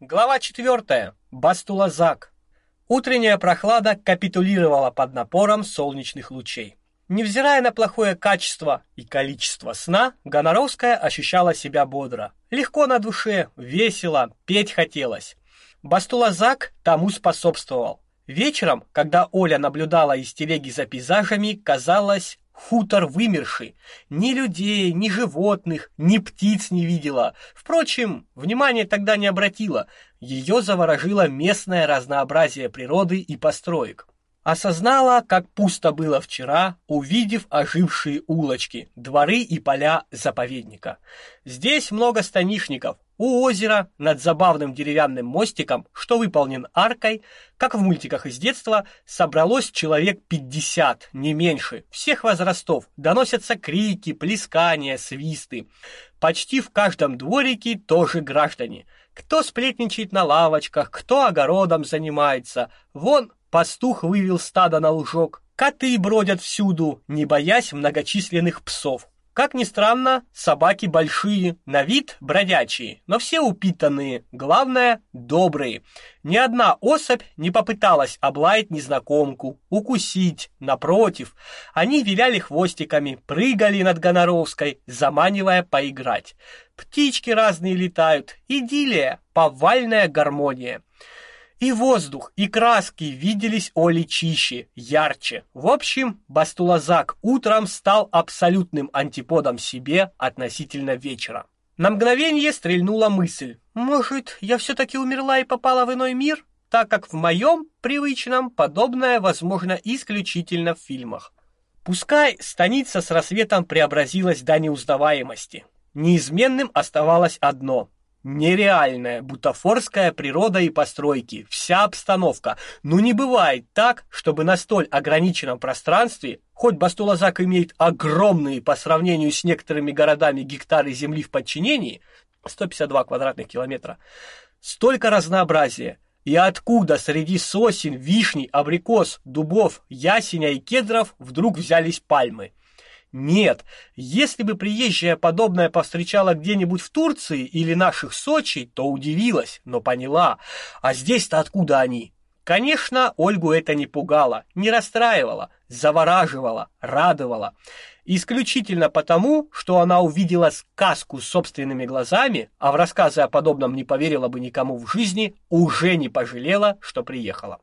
Глава 4. Бастулазак. Утренняя прохлада капитулировала под напором солнечных лучей. Невзирая на плохое качество и количество сна, Гоноровская ощущала себя бодро. Легко на душе, весело, петь хотелось. Бастулазак тому способствовал. Вечером, когда Оля наблюдала из телеги за пейзажами, казалось, Хутор вымерший. Ни людей, ни животных, ни птиц не видела. Впрочем, внимания тогда не обратила. Ее заворожило местное разнообразие природы и построек. Осознала, как пусто было вчера, увидев ожившие улочки, дворы и поля заповедника. Здесь много станишников, у озера, над забавным деревянным мостиком, что выполнен аркой, как в мультиках из детства, собралось человек пятьдесят, не меньше, всех возрастов. Доносятся крики, плескания, свисты. Почти в каждом дворике тоже граждане. Кто сплетничает на лавочках, кто огородом занимается. Вон пастух вывел стадо на лужок. Коты бродят всюду, не боясь многочисленных псов. Как ни странно, собаки большие, на вид бродячие, но все упитанные, главное добрые. Ни одна особь не попыталась облаять незнакомку, укусить, напротив, они виляли хвостиками, прыгали над Гоноровской, заманивая поиграть. Птички разные летают, идиллия, повальная гармония. И воздух, и краски виделись Оле чище, ярче. В общем, Бастулазак утром стал абсолютным антиподом себе относительно вечера. На мгновение стрельнула мысль: может, я все таки умерла и попала в иной мир, так как в моем привычном подобное возможно исключительно в фильмах. Пускай станица с рассветом преобразилась до неузнаваемости. Неизменным оставалось одно Нереальная бутафорская природа и постройки, вся обстановка. Ну не бывает так, чтобы на столь ограниченном пространстве, хоть Бастулазак имеет огромные по сравнению с некоторыми городами гектары земли в подчинении, 152 квадратных километра, столько разнообразия. И откуда среди сосен, вишней, абрикос, дубов, ясеня и кедров вдруг взялись пальмы? Нет, если бы приезжая подобное повстречала где-нибудь в Турции или наших Сочи, то удивилась, но поняла. А здесь-то откуда они? Конечно, Ольгу это не пугало, не расстраивало, завораживало, радовало. Исключительно потому, что она увидела сказку собственными глазами, а в рассказы о подобном не поверила бы никому в жизни, уже не пожалела, что приехала.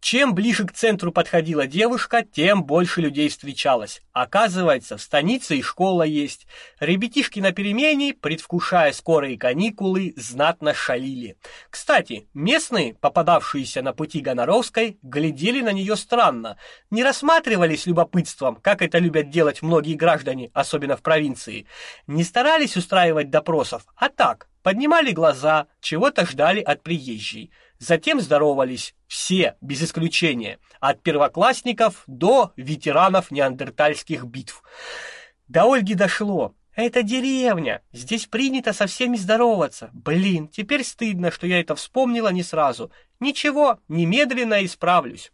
Чем ближе к центру подходила девушка, тем больше людей встречалось. Оказывается, в станице и школа есть. Ребятишки на перемене, предвкушая скорые каникулы, знатно шалили. Кстати, местные, попадавшиеся на пути Гоноровской, глядели на нее странно, не рассматривали с любопытством, как это любят делать многие граждане, особенно в провинции. Не старались устраивать допросов, а так, поднимали глаза, чего-то ждали от приезжей. Затем здоровались все, без исключения, от первоклассников до ветеранов неандертальских битв. До Ольги дошло. Это деревня. Здесь принято со всеми здороваться. Блин, теперь стыдно, что я это вспомнила не сразу. Ничего, немедленно исправлюсь.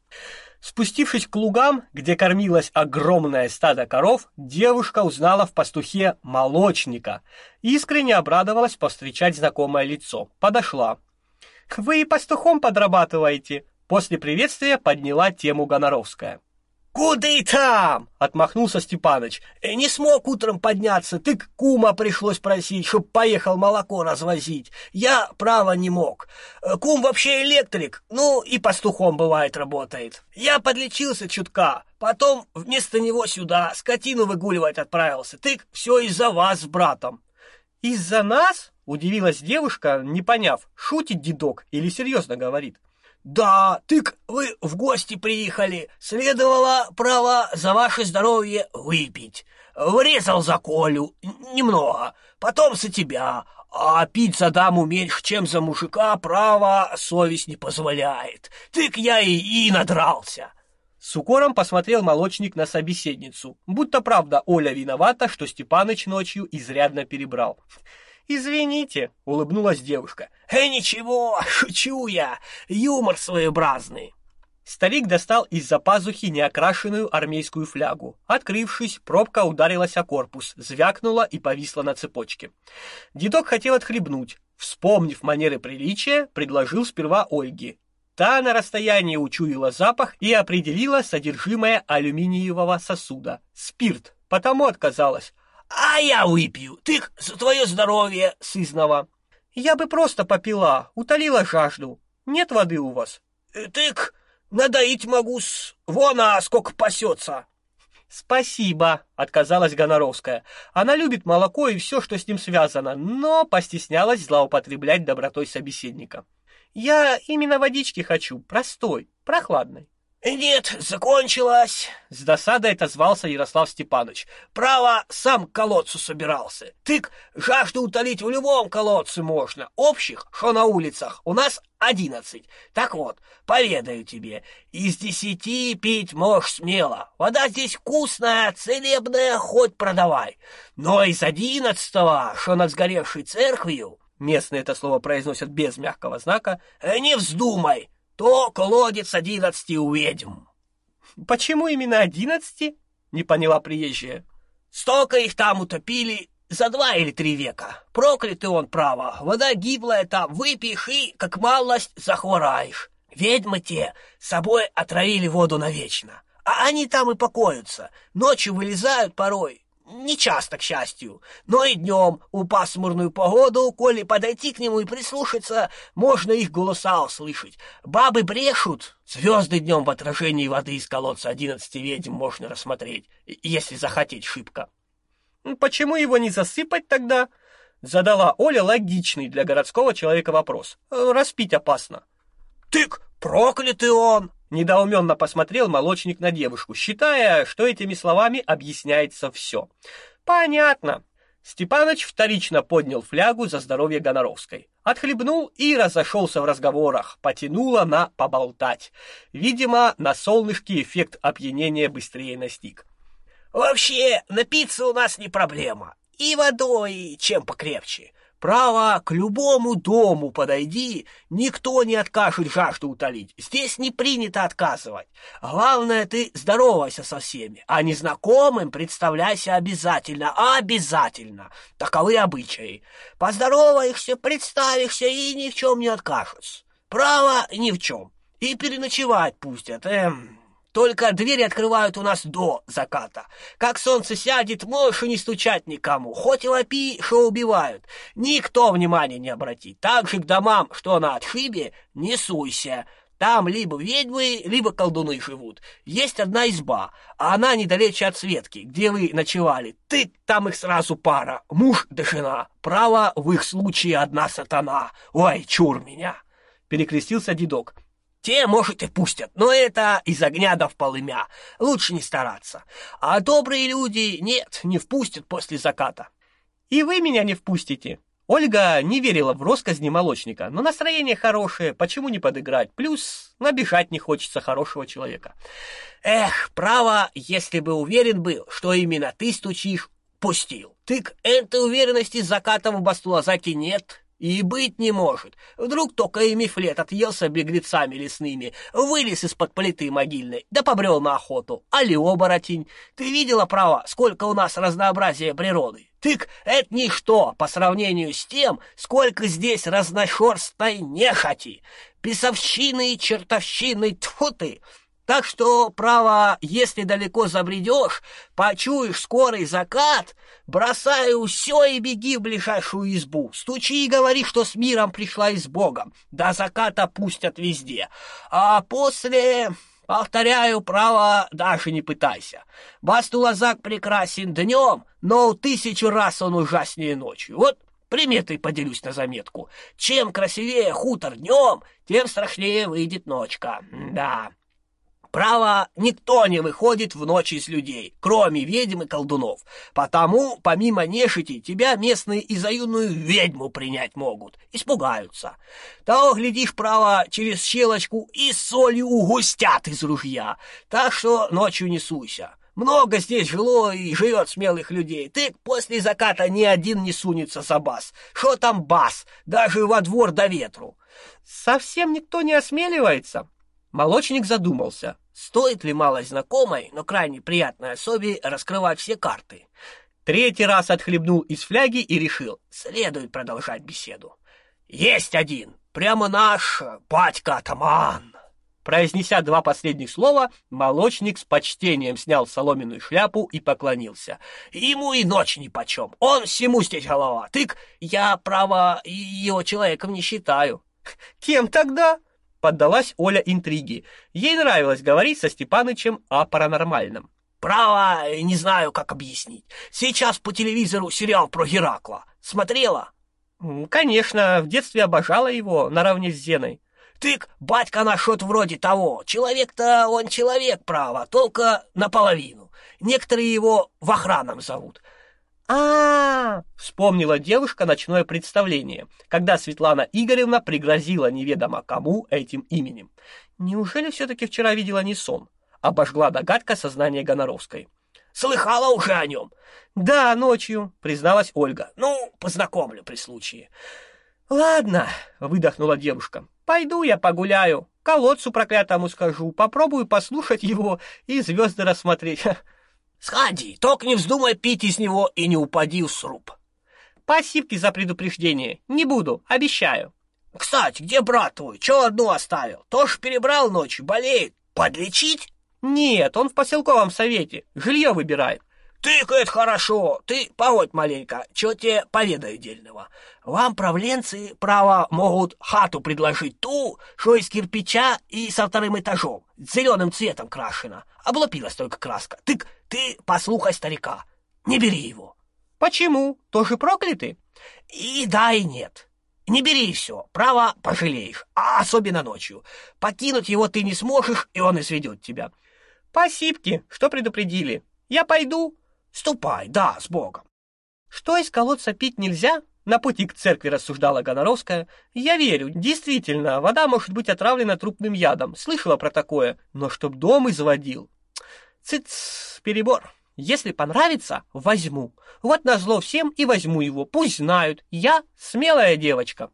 Спустившись к лугам, где кормилось огромное стадо коров, девушка узнала в пастухе молочника. Искренне обрадовалась повстречать знакомое лицо. Подошла. Вы и пастухом подрабатываете. После приветствия подняла тему Гоноровская. «Куды там?» — отмахнулся Степаныч. «Э, «Не смог утром подняться, ты кума пришлось просить, чтоб поехал молоко развозить. Я, право, не мог. Э, кум вообще электрик, ну и пастухом, бывает, работает. Я подлечился чутка, потом вместо него сюда скотину выгуливать отправился. Ты все из-за вас с братом». «Из-за нас?» Удивилась девушка, не поняв, шутит дедок или серьезно говорит. «Да, тык, вы в гости приехали. Следовало, право, за ваше здоровье выпить. Врезал за Колю, немного, потом за тебя. А пить за даму меньше, чем за мужика, право, совесть не позволяет. Тык я и, и надрался». С укором посмотрел молочник на собеседницу, будто правда Оля виновата, что Степаныч ночью изрядно перебрал. «Извините», — улыбнулась девушка. «Э, ничего, шучу я, юмор своеобразный». Старик достал из-за пазухи неокрашенную армейскую флягу. Открывшись, пробка ударилась о корпус, звякнула и повисла на цепочке. Дедок хотел отхлебнуть, Вспомнив манеры приличия, предложил сперва Ольге. Та на расстоянии учуяла запах и определила содержимое алюминиевого сосуда. Спирт, потому отказалась. «А я выпью, ты за твое здоровье, сызнова!» «Я бы просто попила, утолила жажду. Нет воды у вас?» «Э, «Тык, надоить могу-с, вон а сколько пасется!» «Спасибо», — отказалась Гоноровская. Она любит молоко и все, что с ним связано, но постеснялась злоупотреблять добротой собеседника. «Я именно водички хочу, простой, прохладной». «Нет, закончилась!» — с досадой отозвался Ярослав Степанович. «Право, сам к колодцу собирался. Тык, жажду утолить в любом колодце можно. Общих, что на улицах, у нас одиннадцать. Так вот, поведаю тебе, из десяти пить можешь смело. Вода здесь вкусная, целебная, хоть продавай. Но из одиннадцатого, что над сгоревшей церковью, местные это слово произносят без мягкого знака, не вздумай, то колодец одиннадцати у ведьм. Почему именно одиннадцати? Не поняла приезжая. Столько их там утопили за два или три века. Проклятый он, право. Вода гиблая там, выпьешь и, как малость, захвораешь. Ведьмы те собой отравили воду навечно. А они там и покоятся. Ночью вылезают порой, не часто, к счастью, но и днем, у пасмурную погоду, коли подойти к нему и прислушаться, можно их голоса услышать. Бабы брешут, звезды днем в отражении воды из колодца одиннадцати ведьм можно рассмотреть, если захотеть шибко. «Ну, «Почему его не засыпать тогда?» — задала Оля логичный для городского человека вопрос. «Распить опасно». «Тык, проклятый он!» Недоуменно посмотрел молочник на девушку, считая, что этими словами объясняется все. Понятно. Степаныч вторично поднял флягу за здоровье Гоноровской. Отхлебнул и разошелся в разговорах, потянуло на поболтать. Видимо, на солнышке эффект опьянения быстрее настиг. «Вообще, напиться у нас не проблема. И водой, чем покрепче. Право, к любому дому подойди, никто не откажет жажду утолить. Здесь не принято отказывать. Главное, ты здоровайся со всеми, а незнакомым представляйся обязательно, обязательно. Таковы обычаи. Поздороваешься, представишься и ни в чем не откажешь. Право, ни в чем. И переночевать пустят, эм... Только двери открывают у нас до заката. Как солнце сядет, можешь и не стучать никому. Хоть и лопи, что убивают. Никто внимания не обратит. Так же к домам, что на отшибе, не суйся. Там либо ведьмы, либо колдуны живут. Есть одна изба, а она недалече от Светки, где вы ночевали. Ты, там их сразу пара, муж да жена. Право, в их случае одна сатана. Ой, чур меня!» Перекрестился дедок. Те, может, и пустят, но это из огня да в полымя. Лучше не стараться. А добрые люди, нет, не впустят после заката. И вы меня не впустите. Ольга не верила в росказни молочника, но настроение хорошее, почему не подыграть? Плюс набежать не хочется хорошего человека. Эх, право, если бы уверен был, что именно ты стучишь, пустил. Тык этой уверенности закатом в Бастулазаке нет, и быть не может. Вдруг только и мифлет отъелся беглецами лесными, вылез из-под плиты могильной, да побрел на охоту. Али оборотень. Ты видела, право, сколько у нас разнообразия природы? Тык, это ничто по сравнению с тем, сколько здесь разношерстной нехоти, писовщины и чертовщины, тьфу ты! Так что, право, если далеко забредешь, почуешь скорый закат, бросай все и беги в ближайшую избу. Стучи и говори, что с миром пришла и с Богом. До заката пустят везде. А после... Повторяю, право, даже не пытайся. Бастулазак прекрасен днем, но тысячу раз он ужаснее ночью. Вот приметой поделюсь на заметку. Чем красивее хутор днем, тем страшнее выйдет ночка. Да... Право, никто не выходит в ночь из людей, кроме ведьм и колдунов. Потому, помимо нежити, тебя местные и за юную ведьму принять могут. Испугаются. Того, глядишь, право, через щелочку и солью угустят из ружья. Так что ночью не суйся. Много здесь жило и живет смелых людей. Ты после заката ни один не сунется за бас. Что там бас? Даже во двор до ветру. Совсем никто не осмеливается. Молочник задумался. Стоит ли малой знакомой, но крайне приятной особе раскрывать все карты? Третий раз отхлебнул из фляги и решил, следует продолжать беседу. Есть один, прямо наш батька-атаман. Произнеся два последних слова, молочник с почтением снял соломенную шляпу и поклонился. Ему и ночь нипочем. Он всему здесь голова. Тык, я, право, его человеком не считаю. Кем тогда? Поддалась Оля интриги. Ей нравилось говорить со Степанычем о паранормальном. Право, не знаю, как объяснить. Сейчас по телевизору сериал про Геракла. Смотрела? Конечно, в детстве обожала его наравне с Зеной. Тык, батька наш вот вроде того. Человек-то он человек, право, только наполовину. Некоторые его в охраном зовут. А, -а, -а вспомнила девушка ночное представление, когда Светлана Игоревна пригрозила неведомо кому этим именем. Неужели все таки вчера видела не сон? Обожгла догадка сознания Гоноровской. Слыхала уже о нем?» Да, ночью, призналась Ольга. Ну, познакомлю при случае. Ладно, выдохнула девушка. Пойду я погуляю, колодцу проклятому скажу, попробую послушать его и звезды рассмотреть. Сходи, только не вздумай пить из него и не упади в сруб. Спасибо за предупреждение. Не буду, обещаю. Кстати, где брат твой? Чего одну оставил? Тоже перебрал ночью, болеет. Подлечить? Нет, он в поселковом совете. Жилье выбирает. Ты это хорошо. Ты погодь маленько, что тебе поведаю дельного. Вам, правленцы, право, могут хату предложить ту, что из кирпича и со вторым этажом, с зеленым цветом крашена. Облупилась только краска. Ты, ты послухай старика, не бери его. Почему? Тоже проклятый? И да, и нет. Не бери все, право пожалеешь, а особенно ночью. Покинуть его ты не сможешь, и он изведет тебя. Спасибки, что предупредили. Я пойду, Ступай, да, с Богом. Что из колодца пить нельзя? На пути к церкви рассуждала Гоноровская. Я верю, действительно, вода может быть отравлена трупным ядом. Слышала про такое, но чтоб дом изводил. Цыц, перебор. Если понравится, возьму. Вот назло всем и возьму его. Пусть знают, я смелая девочка.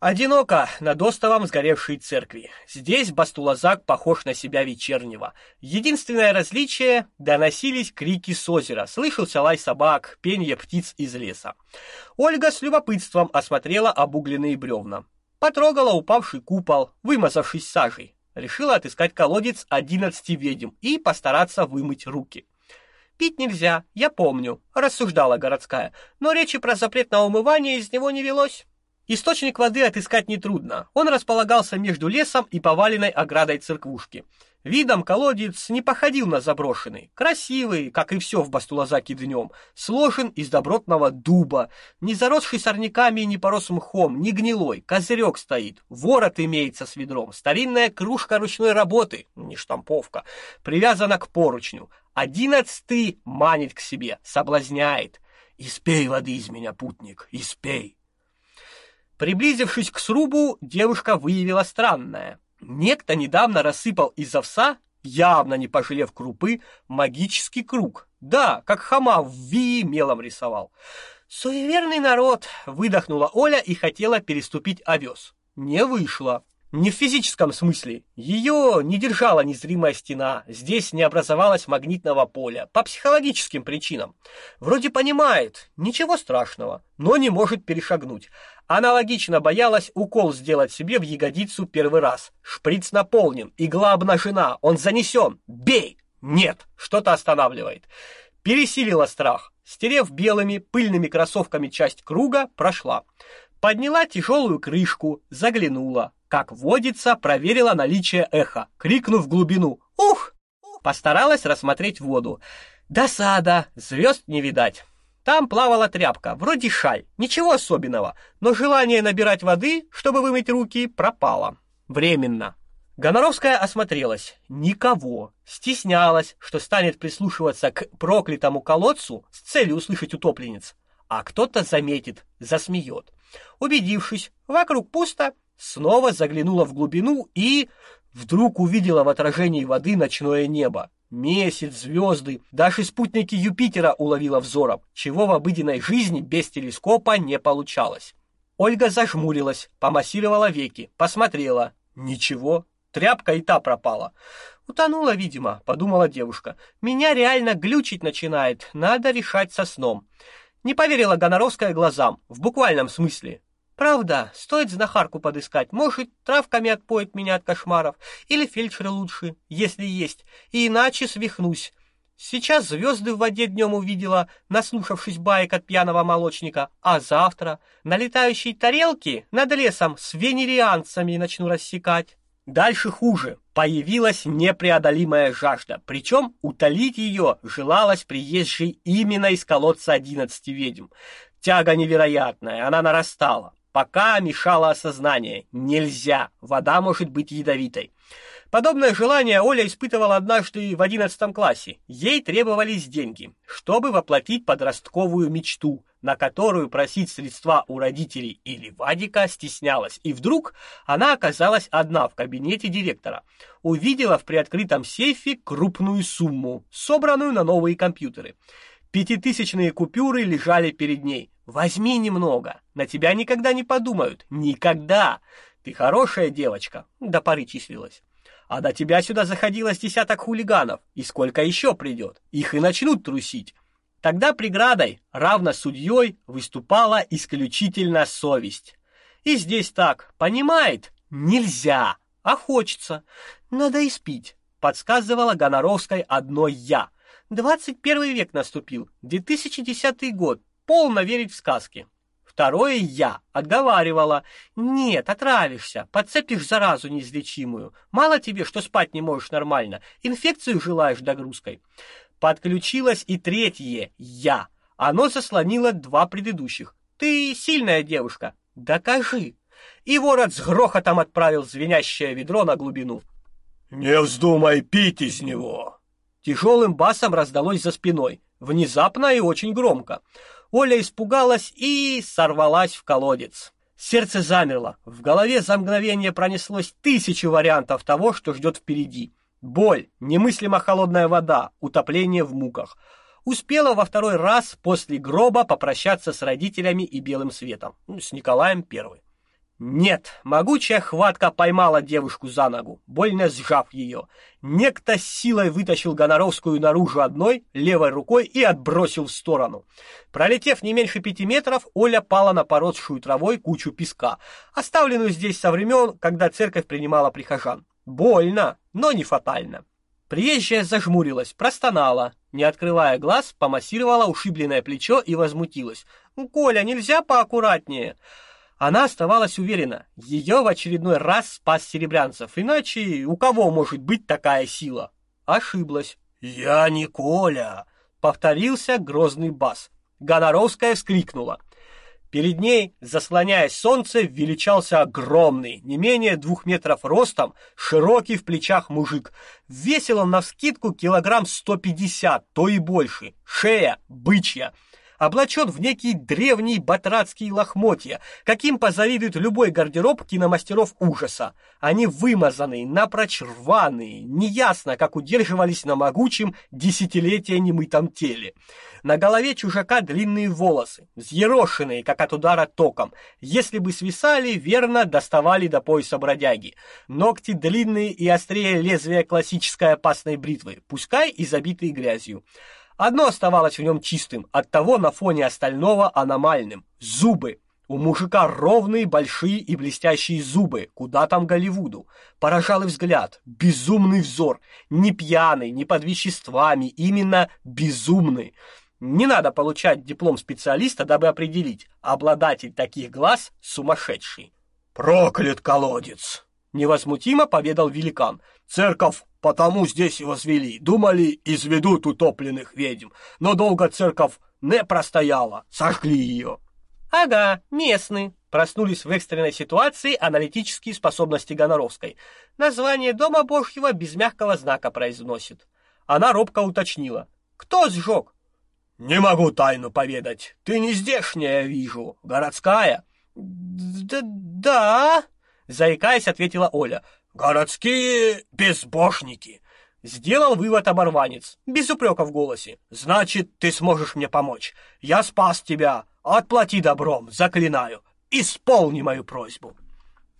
Одиноко над островом сгоревшей церкви. Здесь Бастулазак похож на себя вечернего. Единственное различие — доносились крики с озера, слышался лай собак, пение птиц из леса. Ольга с любопытством осмотрела обугленные бревна. Потрогала упавший купол, вымазавшись сажей. Решила отыскать колодец одиннадцати ведьм и постараться вымыть руки. «Пить нельзя, я помню», — рассуждала городская, но речи про запрет на умывание из него не велось. Источник воды отыскать нетрудно. Он располагался между лесом и поваленной оградой церквушки. Видом колодец не походил на заброшенный. Красивый, как и все в Бастулазаке днем. Сложен из добротного дуба. Не заросший сорняками и не порос мхом, не гнилой. Козырек стоит. Ворот имеется с ведром. Старинная кружка ручной работы, не штамповка, привязана к поручню. Одиннадцатый манит к себе, соблазняет. «Испей воды из меня, путник, испей!» Приблизившись к срубу, девушка выявила странное. Некто недавно рассыпал из овса, явно не пожалев крупы, магический круг. Да, как хама в вии мелом рисовал. «Суеверный народ!» — выдохнула Оля и хотела переступить овес. Не вышло. Не в физическом смысле. Ее не держала незримая стена, здесь не образовалось магнитного поля, по психологическим причинам. Вроде понимает, ничего страшного, но не может перешагнуть. Аналогично боялась укол сделать себе в ягодицу первый раз. Шприц наполнен, игла обнажена, он занесен. Бей! Нет, что-то останавливает. Пересилила страх. Стерев белыми пыльными кроссовками часть круга, прошла. Подняла тяжелую крышку, заглянула. Как водится, проверила наличие эха, крикнув в глубину «Ух!». Постаралась рассмотреть воду. Досада, звезд не видать. Там плавала тряпка, вроде шаль, ничего особенного, но желание набирать воды, чтобы вымыть руки, пропало. Временно. Гоноровская осмотрелась. Никого. Стеснялась, что станет прислушиваться к проклятому колодцу с целью услышать утопленниц. А кто-то заметит, засмеет. Убедившись, вокруг пусто, снова заглянула в глубину и вдруг увидела в отражении воды ночное небо. Месяц, звезды, даже спутники Юпитера уловила взором, чего в обыденной жизни без телескопа не получалось. Ольга зажмурилась, помассировала веки, посмотрела. Ничего, тряпка и та пропала. Утонула, видимо, подумала девушка. Меня реально глючить начинает, надо решать со сном. Не поверила Гоноровская глазам, в буквальном смысле. Правда, стоит знахарку подыскать. Может, травками отпоет меня от кошмаров. Или фельдшера лучше, если есть. И иначе свихнусь. Сейчас звезды в воде днем увидела, наслушавшись баек от пьяного молочника, а завтра на летающей тарелке над лесом с венерианцами начну рассекать. Дальше хуже. Появилась непреодолимая жажда, причем утолить ее желалось приезжей именно из колодца одиннадцати ведьм. Тяга невероятная, она нарастала. Пока мешало осознание. Нельзя, вода может быть ядовитой. Подобное желание Оля испытывала однажды в одиннадцатом классе. Ей требовались деньги, чтобы воплотить подростковую мечту, на которую просить средства у родителей или Вадика стеснялась. И вдруг она оказалась одна в кабинете директора. Увидела в приоткрытом сейфе крупную сумму, собранную на новые компьютеры. Пятитысячные купюры лежали перед ней. Возьми немного, на тебя никогда не подумают. Никогда. Ты хорошая девочка, до поры числилась. А до тебя сюда заходило с десяток хулиганов, и сколько еще придет? Их и начнут трусить. Тогда преградой, равно судьей, выступала исключительно совесть. И здесь так, понимает? Нельзя, а хочется. Надо испить, подсказывала Гоноровской одной я. Двадцать первый век наступил, 2010 год, полно верить в сказки. Второе я отговаривала. Нет, отравишься, подцепишь заразу неизлечимую. Мало тебе, что спать не можешь нормально, инфекцию желаешь догрузкой. Подключилось и третье я. Оно заслонило два предыдущих. Ты сильная девушка, докажи. И ворот с грохотом отправил звенящее ведро на глубину. Не вздумай пить из него. Тяжелым басом раздалось за спиной, внезапно и очень громко. Оля испугалась и сорвалась в колодец. Сердце замерло. В голове за мгновение пронеслось тысячи вариантов того, что ждет впереди. Боль, немыслимо холодная вода, утопление в муках. Успела во второй раз после гроба попрощаться с родителями и белым светом, ну, с Николаем Первым. Нет, могучая хватка поймала девушку за ногу, больно сжав ее. Некто силой вытащил Гоноровскую наружу одной, левой рукой и отбросил в сторону. Пролетев не меньше пяти метров, Оля пала на поросшую травой кучу песка, оставленную здесь со времен, когда церковь принимала прихожан. Больно, но не фатально. Приезжая зажмурилась, простонала, не открывая глаз, помассировала ушибленное плечо и возмутилась. «Коля, нельзя поаккуратнее?» Она оставалась уверена, ее в очередной раз спас Серебрянцев, иначе у кого может быть такая сила? Ошиблась. «Я не Коля!» — повторился грозный бас. Гоноровская вскрикнула. Перед ней, заслоняясь солнце, величался огромный, не менее двух метров ростом, широкий в плечах мужик. Весил он навскидку килограмм сто пятьдесят, то и больше. Шея бычья — облачен в некие древние батрацкие лохмотья, каким позавидует любой гардероб киномастеров ужаса. Они вымазанные, напрочь рваные, неясно, как удерживались на могучем десятилетия немытом теле. На голове чужака длинные волосы, взъерошенные, как от удара током. Если бы свисали, верно доставали до пояса бродяги. Ногти длинные и острее лезвия классической опасной бритвы, пускай и забитые грязью. Одно оставалось в нем чистым, оттого на фоне остального аномальным зубы. У мужика ровные, большие и блестящие зубы, куда там Голливуду. Поражал и взгляд, безумный взор, не пьяный, не под веществами, именно безумный. Не надо получать диплом специалиста, дабы определить, обладатель таких глаз сумасшедший. Проклят колодец, невозмутимо поведал великан. Церковь потому здесь и возвели. Думали, изведут утопленных ведьм, но долго церковь не простояла, сожгли ее. Ага, местные. Проснулись в экстренной ситуации аналитические способности Гоноровской. Название Дома Божьего без мягкого знака произносит. Она робко уточнила. Кто сжег? Не могу тайну поведать. Ты не здешняя, вижу, городская. Да, да, заикаясь, ответила Оля. Городские безбожники. Сделал вывод оборванец, без упрека в голосе. Значит, ты сможешь мне помочь. Я спас тебя. Отплати добром, заклинаю. Исполни мою просьбу.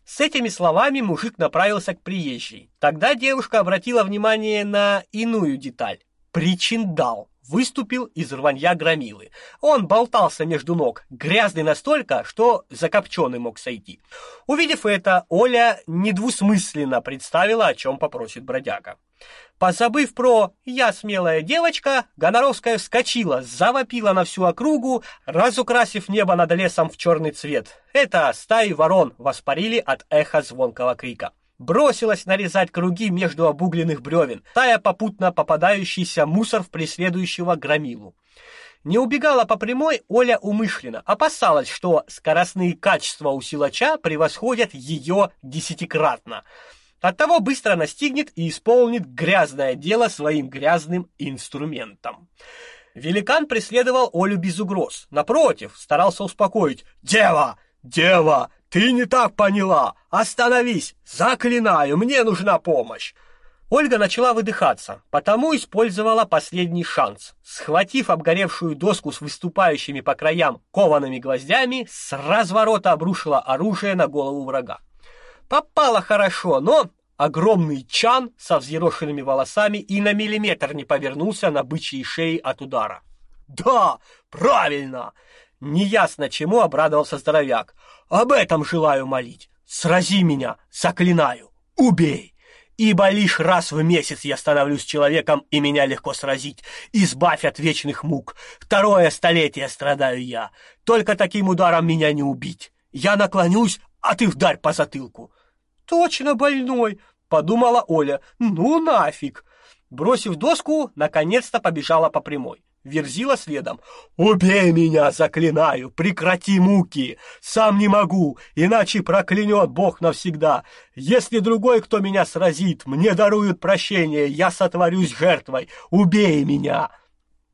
С этими словами мужик направился к приезжей. Тогда девушка обратила внимание на иную деталь. Причиндал. Выступил из рванья громилы. Он болтался между ног, грязный настолько, что закопченный мог сойти. Увидев это, Оля недвусмысленно представила, о чем попросит бродяга. Позабыв про «я смелая девочка», Гоноровская вскочила, завопила на всю округу, разукрасив небо над лесом в черный цвет. Это стаи ворон воспарили от эха звонкого крика. Бросилась нарезать круги между обугленных бревен, тая попутно попадающийся мусор в преследующего громилу. Не убегала по прямой Оля умышленно, опасалась, что скоростные качества у силача превосходят ее десятикратно. Оттого быстро настигнет и исполнит грязное дело своим грязным инструментом. Великан преследовал Олю без угроз. Напротив, старался успокоить. «Дева! Дева! Ты не так поняла! Остановись! Заклинаю, мне нужна помощь!» Ольга начала выдыхаться, потому использовала последний шанс. Схватив обгоревшую доску с выступающими по краям коваными гвоздями, с разворота обрушила оружие на голову врага. Попало хорошо, но огромный чан со взъерошенными волосами и на миллиметр не повернулся на бычьей шее от удара. «Да, правильно!» Неясно чему обрадовался здоровяк. «Об этом желаю молить. Срази меня, заклинаю, убей!» Ибо лишь раз в месяц я становлюсь человеком, и меня легко сразить. Избавь от вечных мук. Второе столетие страдаю я. Только таким ударом меня не убить. Я наклонюсь, а ты вдарь по затылку точно больной, подумала Оля. Ну нафиг. Бросив доску, наконец-то побежала по прямой. Верзила следом. «Убей меня, заклинаю! Прекрати муки! Сам не могу, иначе проклянет Бог навсегда! Если другой, кто меня сразит, мне даруют прощение, я сотворюсь жертвой! Убей меня!»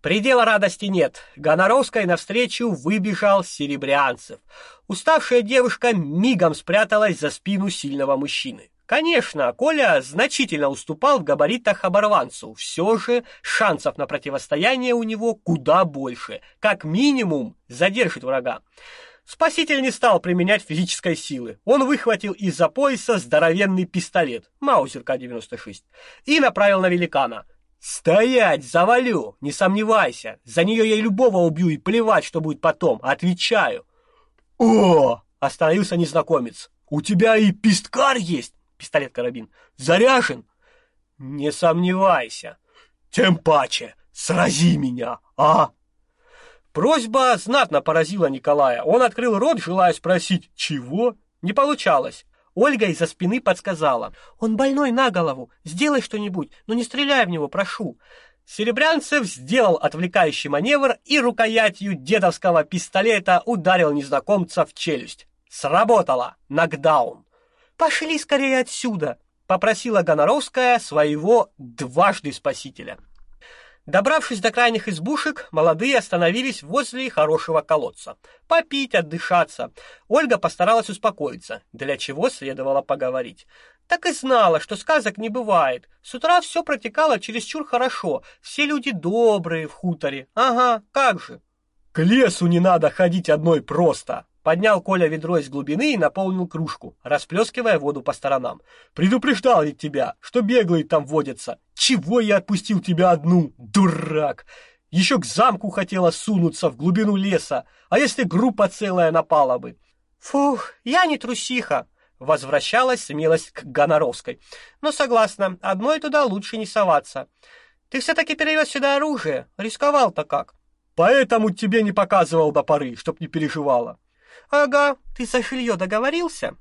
Предела радости нет. Гоноровской навстречу выбежал Серебрянцев. Уставшая девушка мигом спряталась за спину сильного мужчины. Конечно, Коля значительно уступал в габаритах оборванцу. Все же шансов на противостояние у него куда больше. Как минимум задержит врага. Спаситель не стал применять физической силы. Он выхватил из-за пояса здоровенный пистолет, Маузер К-96, и направил на великана. «Стоять! Завалю! Не сомневайся! За нее я любого убью и плевать, что будет потом! Отвечаю!» «О!» — остановился незнакомец. «У тебя и писткар есть?» — пистолет-карабин. «Заряжен?» «Не сомневайся!» «Тем паче! Срази меня, а!» Просьба знатно поразила Николая. Он открыл рот, желая спросить «Чего?» Не получалось. Ольга из-за спины подсказала. «Он больной на голову. Сделай что-нибудь, но не стреляй в него, прошу». Серебрянцев сделал отвлекающий маневр и рукоятью дедовского пистолета ударил незнакомца в челюсть. Сработало. Нокдаун. «Пошли скорее отсюда», — попросила Гоноровская своего дважды спасителя. Добравшись до крайних избушек, молодые остановились возле хорошего колодца. Попить, отдышаться. Ольга постаралась успокоиться, для чего следовало поговорить. Так и знала, что сказок не бывает. С утра все протекало чересчур хорошо. Все люди добрые в хуторе. Ага, как же. К лесу не надо ходить одной просто, Поднял Коля ведро из глубины и наполнил кружку, расплескивая воду по сторонам. «Предупреждал ведь тебя, что беглые там водятся. Чего я отпустил тебя одну, дурак? Еще к замку хотела сунуться в глубину леса, а если группа целая напала бы?» «Фух, я не трусиха», — возвращалась смелость к Гоноровской. «Но согласна, одной туда лучше не соваться. Ты все-таки перевез сюда оружие, рисковал-то как?» «Поэтому тебе не показывал до поры, чтоб не переживала». Ага, ты со Шильё договорился?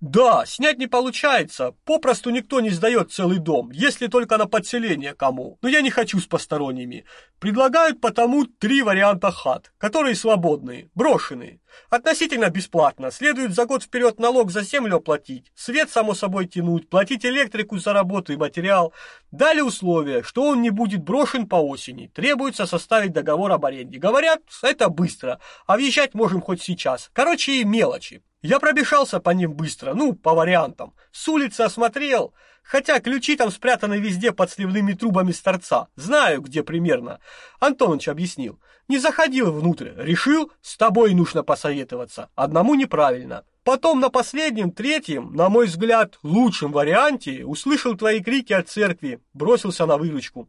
Да, снять не получается. Попросту никто не сдает целый дом, если только на подселение кому. Но я не хочу с посторонними. Предлагают потому три варианта хат, которые свободные, брошенные. Относительно бесплатно. Следует за год вперед налог за землю оплатить, свет само собой тянуть, платить электрику за работу и материал. Дали условие, что он не будет брошен по осени. Требуется составить договор об аренде. Говорят, это быстро, а въезжать можем хоть сейчас. Короче, мелочи. Я пробежался по ним быстро, ну, по вариантам. С улицы осмотрел, хотя ключи там спрятаны везде под сливными трубами с торца. Знаю, где примерно. Антонович объяснил. Не заходил внутрь, решил, с тобой нужно посоветоваться. Одному неправильно. Потом на последнем, третьем, на мой взгляд, лучшем варианте услышал твои крики от церкви, бросился на выручку.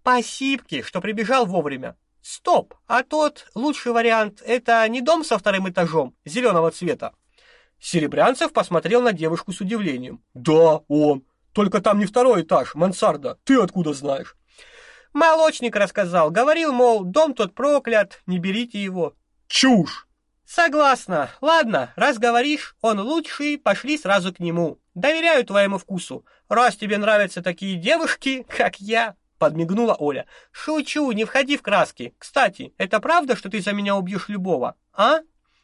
Спасибки, что прибежал вовремя. Стоп, а тот лучший вариант — это не дом со вторым этажом, зеленого цвета? Серебрянцев посмотрел на девушку с удивлением. Да, он. Только там не второй этаж, мансарда. Ты откуда знаешь? Молочник рассказал. Говорил, мол, дом тот проклят, не берите его. Чушь! Согласна. Ладно, раз говоришь, он лучший, пошли сразу к нему. Доверяю твоему вкусу. Раз тебе нравятся такие девушки, как я, подмигнула Оля. Шучу, не входи в краски. Кстати, это правда, что ты за меня убьешь любого, а?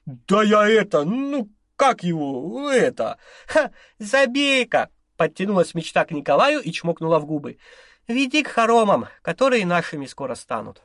Да я это, ну, как его, это? Ха, забей-ка, подтянулась мечта к Николаю и чмокнула в губы. Веди к хоромам, которые нашими скоро станут.